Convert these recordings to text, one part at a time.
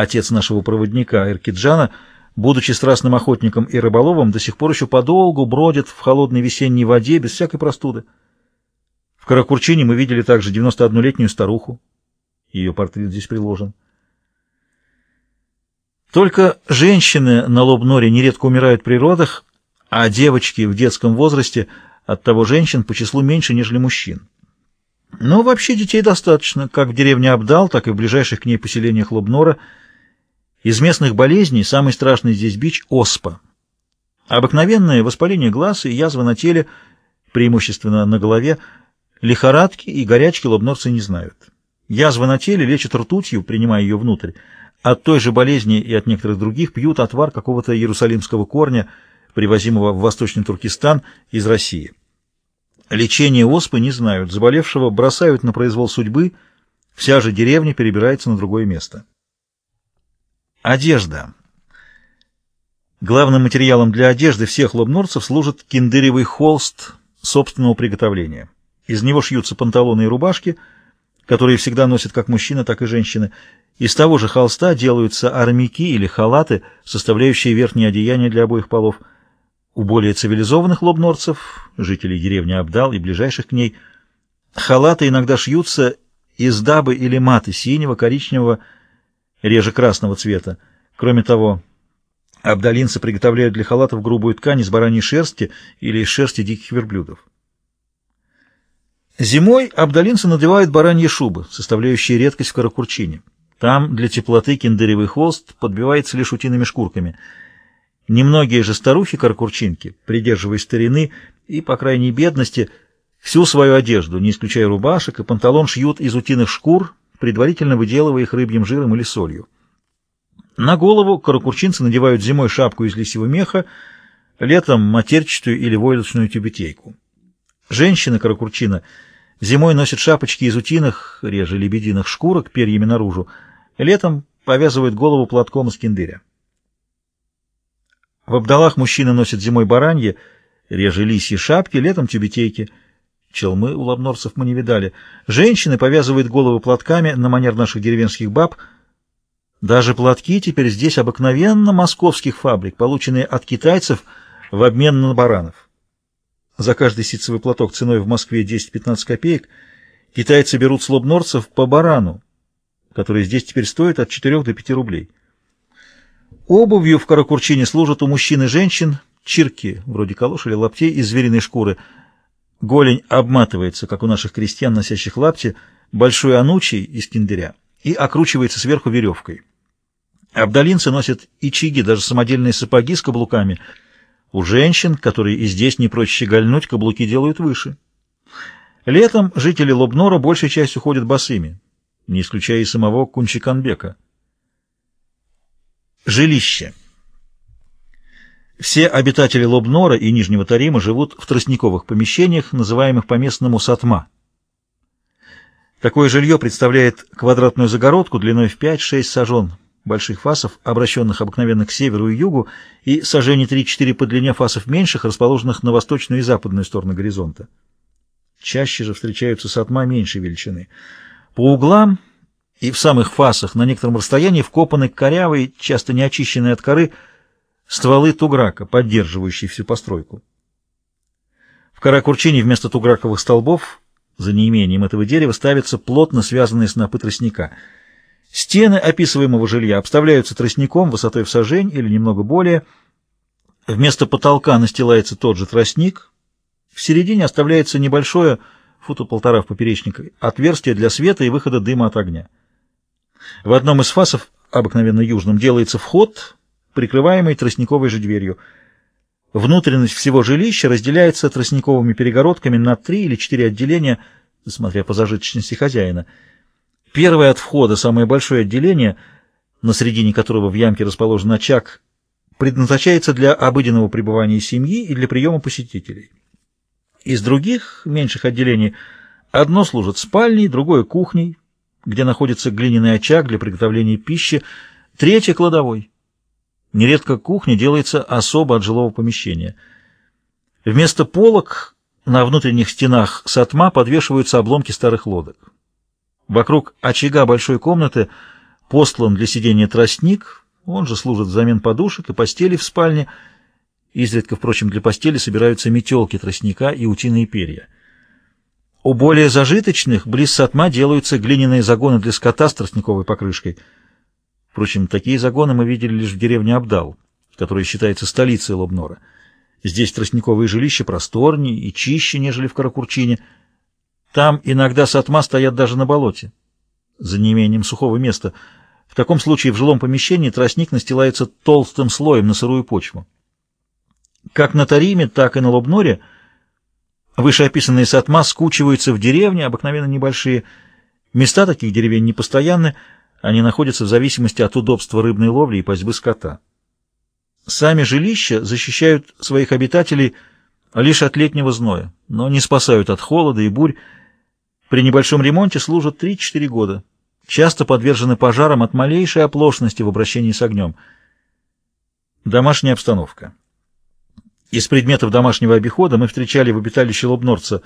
отец нашего проводника Эркиджана, будучи страстным охотником и рыболовом, до сих пор еще подолгу бродит в холодной весенней воде без всякой простуды. В Каракурчине мы видели также 91-летнюю старуху. Ее портрет здесь приложен. Только женщины на Лобноре нередко умирают при родах, а девочки в детском возрасте от того женщин по числу меньше, нежели мужчин. Но вообще детей достаточно, как в деревне Абдал, так и в ближайших к ней поселениях Лобнора. Из местных болезней самый страшный здесь бич – оспа. Обыкновенное воспаление глаз и язвы на теле, преимущественно на голове, лихорадки и горячки лобнорцы не знают. Язвы на теле лечат ртутью, принимая ее внутрь. От той же болезни и от некоторых других пьют отвар какого-то иерусалимского корня, привозимого в Восточный Туркестан из России. Лечение оспы не знают, заболевшего бросают на произвол судьбы, вся же деревня перебирается на другое место. Одежда. Главным материалом для одежды всех лобнорцев служит киндыревый холст собственного приготовления. Из него шьются панталоны и рубашки, которые всегда носят как мужчины, так и женщины. Из того же холста делаются армяки или халаты, составляющие верхнее одеяние для обоих полов – у более цивилизованных лобнорцев, жителей деревни Абдал и ближайших к ней, халаты иногда шьются из дабы или маты синего, коричневого, реже красного цвета. Кроме того, абдалинцы приготовляют для халатов грубую ткань из бараньей шерсти или из шерсти диких верблюдов. Зимой абдалинцы надевают бараньи шубы, составляющие редкость в Каракурчине. Там для теплоты киндыревый холст подбивается лишь утиными шкурками – Немногие же старухи-каркурчинки, придерживаясь старины и, по крайней бедности, всю свою одежду, не исключая рубашек и панталон, шьют из утиных шкур, предварительно выделывая их рыбьим жиром или солью. На голову каракурчинцы надевают зимой шапку из лисьего меха, летом матерчатую или войлочную тюбетейку. Женщины каракурчина зимой носят шапочки из утиных, реже лебединых шкурок, перьями наружу, летом повязывают голову платком из киндыря. В Абдалах мужчины носят зимой бараньи, реже лисьи шапки, летом тюбетейки. Челмы у лобнорцев мы не видали. Женщины повязывают головы платками на манер наших деревенских баб. Даже платки теперь здесь обыкновенно московских фабрик, полученные от китайцев в обмен на баранов. За каждый ситцевый платок ценой в Москве 10-15 копеек китайцы берут с лобнорцев по барану, который здесь теперь стоит от 4 до 5 рублей. Обувью в Каракурчине служат у мужчин и женщин чирки, вроде калош или лаптей из звериной шкуры. Голень обматывается, как у наших крестьян, носящих лапти, большой анучей из киндыря и окручивается сверху веревкой. Абдалинцы носят и чиги, даже самодельные сапоги с каблуками. У женщин, которые и здесь не прочь щегольнуть, каблуки делают выше. Летом жители Лобнора большей частью ходят босыми, не исключая и самого Кунчиканбека. Жилище. Все обитатели Лобнора и Нижнего Тарима живут в тростниковых помещениях, называемых по-местному сатма. Такое жилье представляет квадратную загородку длиной в 5-6 сажен больших фасов, обращенных обыкновенно к северу и югу, и сажений 3-4 по длине фасов меньших, расположенных на восточную и западную стороны горизонта. Чаще же встречаются сатма меньшей величины. По углам и в самых фасах на некотором расстоянии вкопаны корявые, часто неочищенные от коры, стволы туграка, поддерживающие всю постройку. В Каракурчине вместо туграковых столбов, за неимением этого дерева, ставятся плотно связанные снопы тростника. Стены описываемого жилья обставляются тростником высотой в сажень или немного более. Вместо потолка настилается тот же тростник. В середине оставляется небольшое, фута полтора в поперечник, отверстие для света и выхода дыма от огня. В одном из фасов, обыкновенно южном, делается вход, прикрываемый тростниковой же дверью. Внутренность всего жилища разделяется тростниковыми перегородками на три или четыре отделения, смотря по зажиточности хозяина. Первое от входа, самое большое отделение, на середине которого в ямке расположен очаг, предназначается для обыденного пребывания семьи и для приема посетителей. Из других, меньших отделений, одно служит спальней, другое — кухней, где находится глиняный очаг для приготовления пищи, третья — кладовой. Нередко кухня делается особо от жилого помещения. Вместо полок на внутренних стенах сатма подвешиваются обломки старых лодок. Вокруг очага большой комнаты Постлан для сидения тростник, он же служит взамен подушек и постели в спальне. Изредка, впрочем, для постели собираются метелки тростника и утиные перья. У более зажиточных близ сатма делаются глиняные загоны для скота с тростниковой покрышкой. Впрочем, такие загоны мы видели лишь в деревне Абдал, которая считается столицей Лобнора. Здесь тростниковые жилища просторнее и чище, нежели в Каракурчине. Там иногда сатма стоят даже на болоте, за неимением сухого места. В таком случае в жилом помещении тростник настилается толстым слоем на сырую почву. Как на Тариме, так и на Лобноре вышеописанные сатма скучиваются в деревне, обыкновенно небольшие. Места таких деревень непостоянны, они находятся в зависимости от удобства рыбной ловли и пастьбы скота. Сами жилища защищают своих обитателей лишь от летнего зноя, но не спасают от холода и бурь. При небольшом ремонте служат 3-4 года. Часто подвержены пожарам от малейшей оплошности в обращении с огнем. Домашняя обстановка. Из предметов домашнего обихода мы встречали в обиталище Лобнорца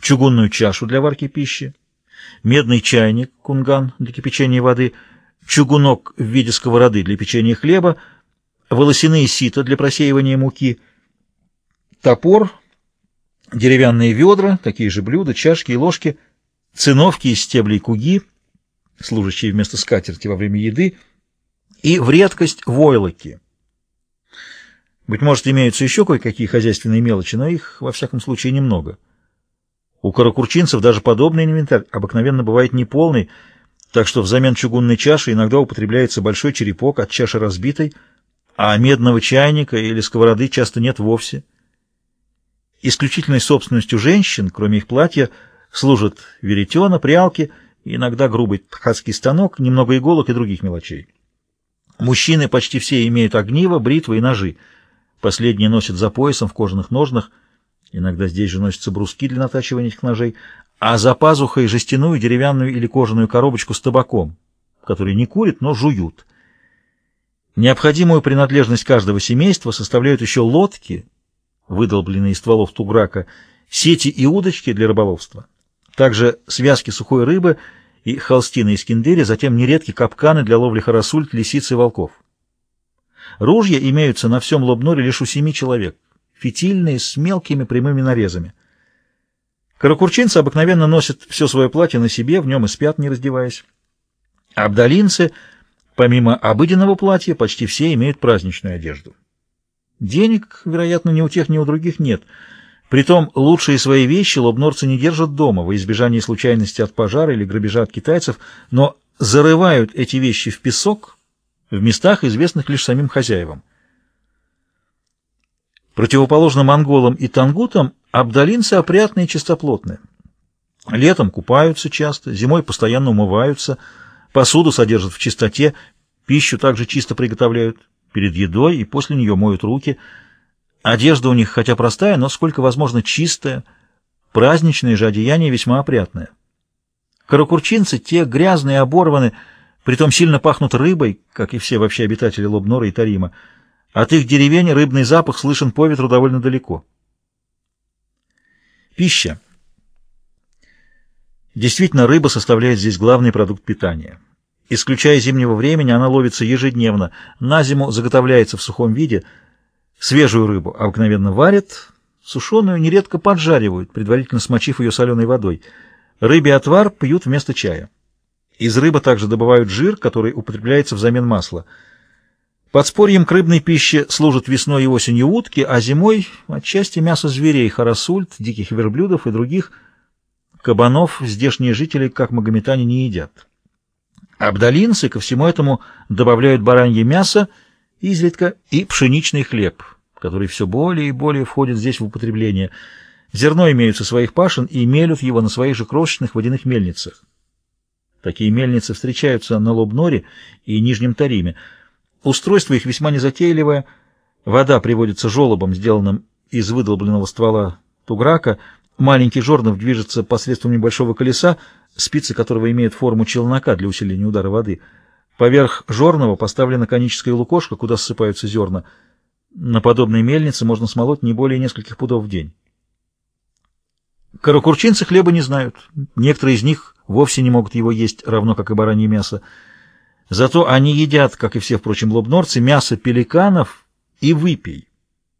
чугунную чашу для варки пищи, медный чайник, кунган для кипячения воды, чугунок в виде сковороды для печенья хлеба, волосяные сито для просеивания муки, топор, деревянные ведра, такие же блюда, чашки и ложки, циновки из стеблей куги, служащие вместо скатерти во время еды, и в редкость войлоки. Быть может, имеются еще кое-какие хозяйственные мелочи, но их, во всяком случае, немного. У каракурчинцев даже подобный инвентарь обыкновенно бывает неполный, так что взамен чугунной чаши иногда употребляется большой черепок от чаши разбитой, а медного чайника или сковороды часто нет вовсе. Исключительной собственностью женщин, кроме их платья, служат веретена, прялки, иногда грубый ткацкий станок, немного иголок и других мелочей. Мужчины почти все имеют огниво, бритвы и ножи. Последние носят за поясом в кожаных ножнах, иногда здесь же носятся бруски для натачивания этих ножей, а за пазухой жестяную, деревянную или кожаную коробочку с табаком, который не курит, но жуют. Необходимую принадлежность каждого семейства составляют еще лодки, выдолбленные из стволов туграка, сети и удочки для рыболовства, также связки сухой рыбы и холстины из киндыри, затем нередки капканы для ловли харасульт, лисиц и волков. Ружья имеются на всем Лобноре лишь у семи человек, фитильные, с мелкими прямыми нарезами. Каракурчинцы обыкновенно носят все свое платье на себе, в нем и спят, не раздеваясь. Абдалинцы — Помимо обыденного платья, почти все имеют праздничную одежду. Денег, вероятно, ни у тех, ни у других нет. Притом лучшие свои вещи лобнорцы не держат дома во избежание случайности от пожара или грабежа от китайцев, но зарывают эти вещи в песок в местах, известных лишь самим хозяевам. Противоположно монголам и тангутам, абдалинцы опрятные и чистоплотные. Летом купаются часто, зимой постоянно умываются – Посуду содержат в чистоте, пищу также чисто приготовляют. Перед едой и после нее моют руки. Одежда у них хотя простая, но сколько возможно чистая. Праздничные же одеяния весьма опрятные. Каракурчинцы, те грязные, оборваны, притом сильно пахнут рыбой, как и все вообще обитатели Лобнора и Тарима. От их деревень рыбный запах слышен по ветру довольно далеко. Пища. Действительно, рыба составляет здесь главный продукт питания. Исключая зимнего времени, она ловится ежедневно. На зиму заготовляется в сухом виде. Свежую рыбу обыкновенно варят, сушеную нередко поджаривают, предварительно смочив ее соленой водой. Рыбий отвар пьют вместо чая. Из рыбы также добывают жир, который употребляется взамен масла. Подспорьем к рыбной пище служат весной и осенью утки, а зимой отчасти мясо зверей, харасульт, диких верблюдов и других – Кабанов здешние жители, как магометане, не едят. Абдалинцы ко всему этому добавляют баранье мясо, изредка, и пшеничный хлеб, который все более и более входит здесь в употребление. Зерно имеются своих пашин и мелют его на своих же крошечных водяных мельницах. Такие мельницы встречаются на Лобноре и Нижнем Тариме. Устройство их весьма незатейливое. Вода приводится желобом, сделанным из выдолбленного ствола туграка, Маленький жорнов движется посредством небольшого колеса, спицы которого имеют форму челнока для усиления удара воды. Поверх жорного поставлена коническая лукошка, куда ссыпаются зерна. На подобной мельнице можно смолоть не более нескольких пудов в день. Каракурчинцы хлеба не знают. Некоторые из них вовсе не могут его есть, равно как и баранье мясо. Зато они едят, как и все, впрочем, лобнорцы, мясо пеликанов и выпей.